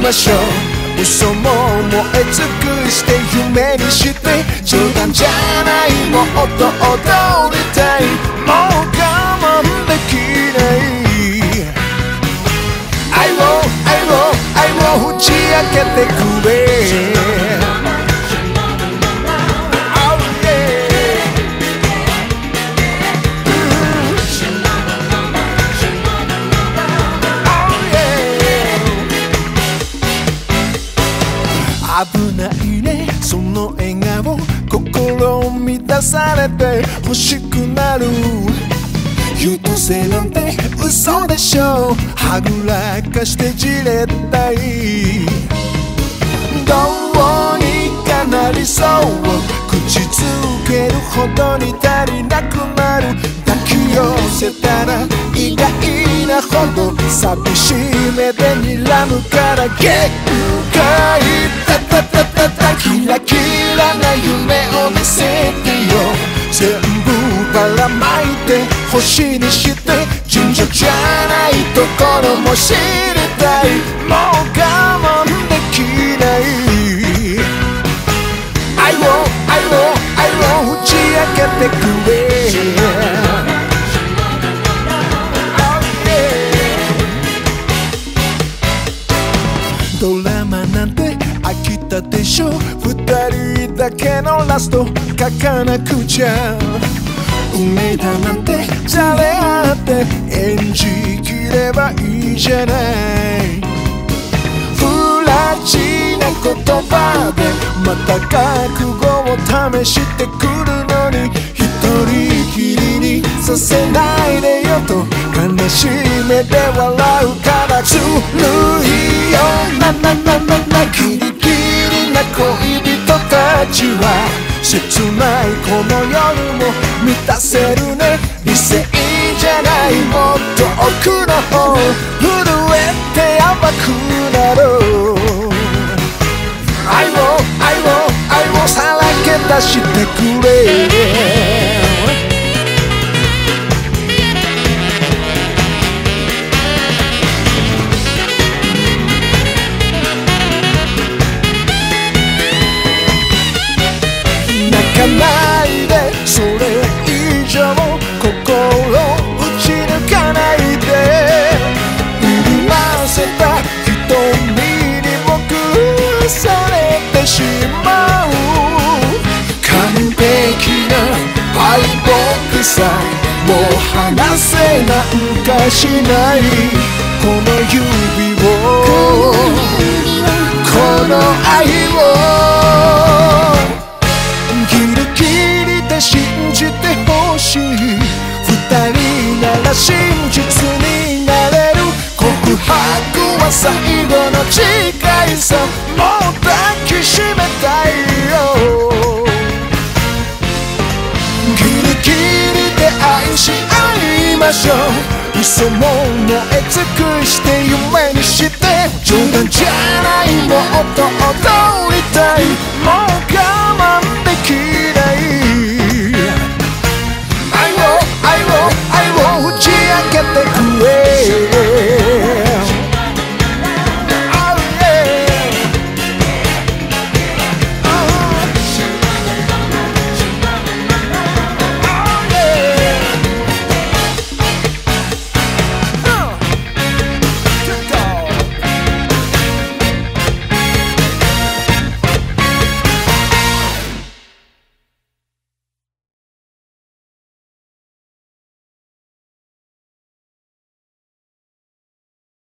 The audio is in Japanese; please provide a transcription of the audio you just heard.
ましょう。嘘も燃え尽くして夢にして冗談じゃない。もっと踊りたい。危ないね。その笑顔心を満たされて欲しくなる。優等生なんて嘘でしょはぐらかしてじれったい。どうにかなりそう。口づけるほどに足りなくなる。抱き寄せたら意外なほど。寂しい目で睨むから限界タタタタキラキラな夢を見せてよ。全部ばらまいて星にして。尋常じゃないところも知りたい。もうしょ二人だけのラスト。書かなくちゃ。運命だなんて誰あって演じきればいいじゃない。不らちな言葉でまた覚悟を試してくるのに。一人きりにさせないでよと悲しい目で笑うから。ずるいよなななちは切ないこの夜も満たせるね。理性じゃないもっと奥の方震えて甘くなろう。愛を愛を愛をさらけ出してくれ。かないでそれ以上心打ち抜かないで。振り回せた瞳に僕されてしまう完璧な敗北さもう離せなんかしない。の誓いさもう抱きしめたいよ。ギリギリで愛し合いましょう。嘘も燃え尽くして夢にして。冗談じゃないもっと。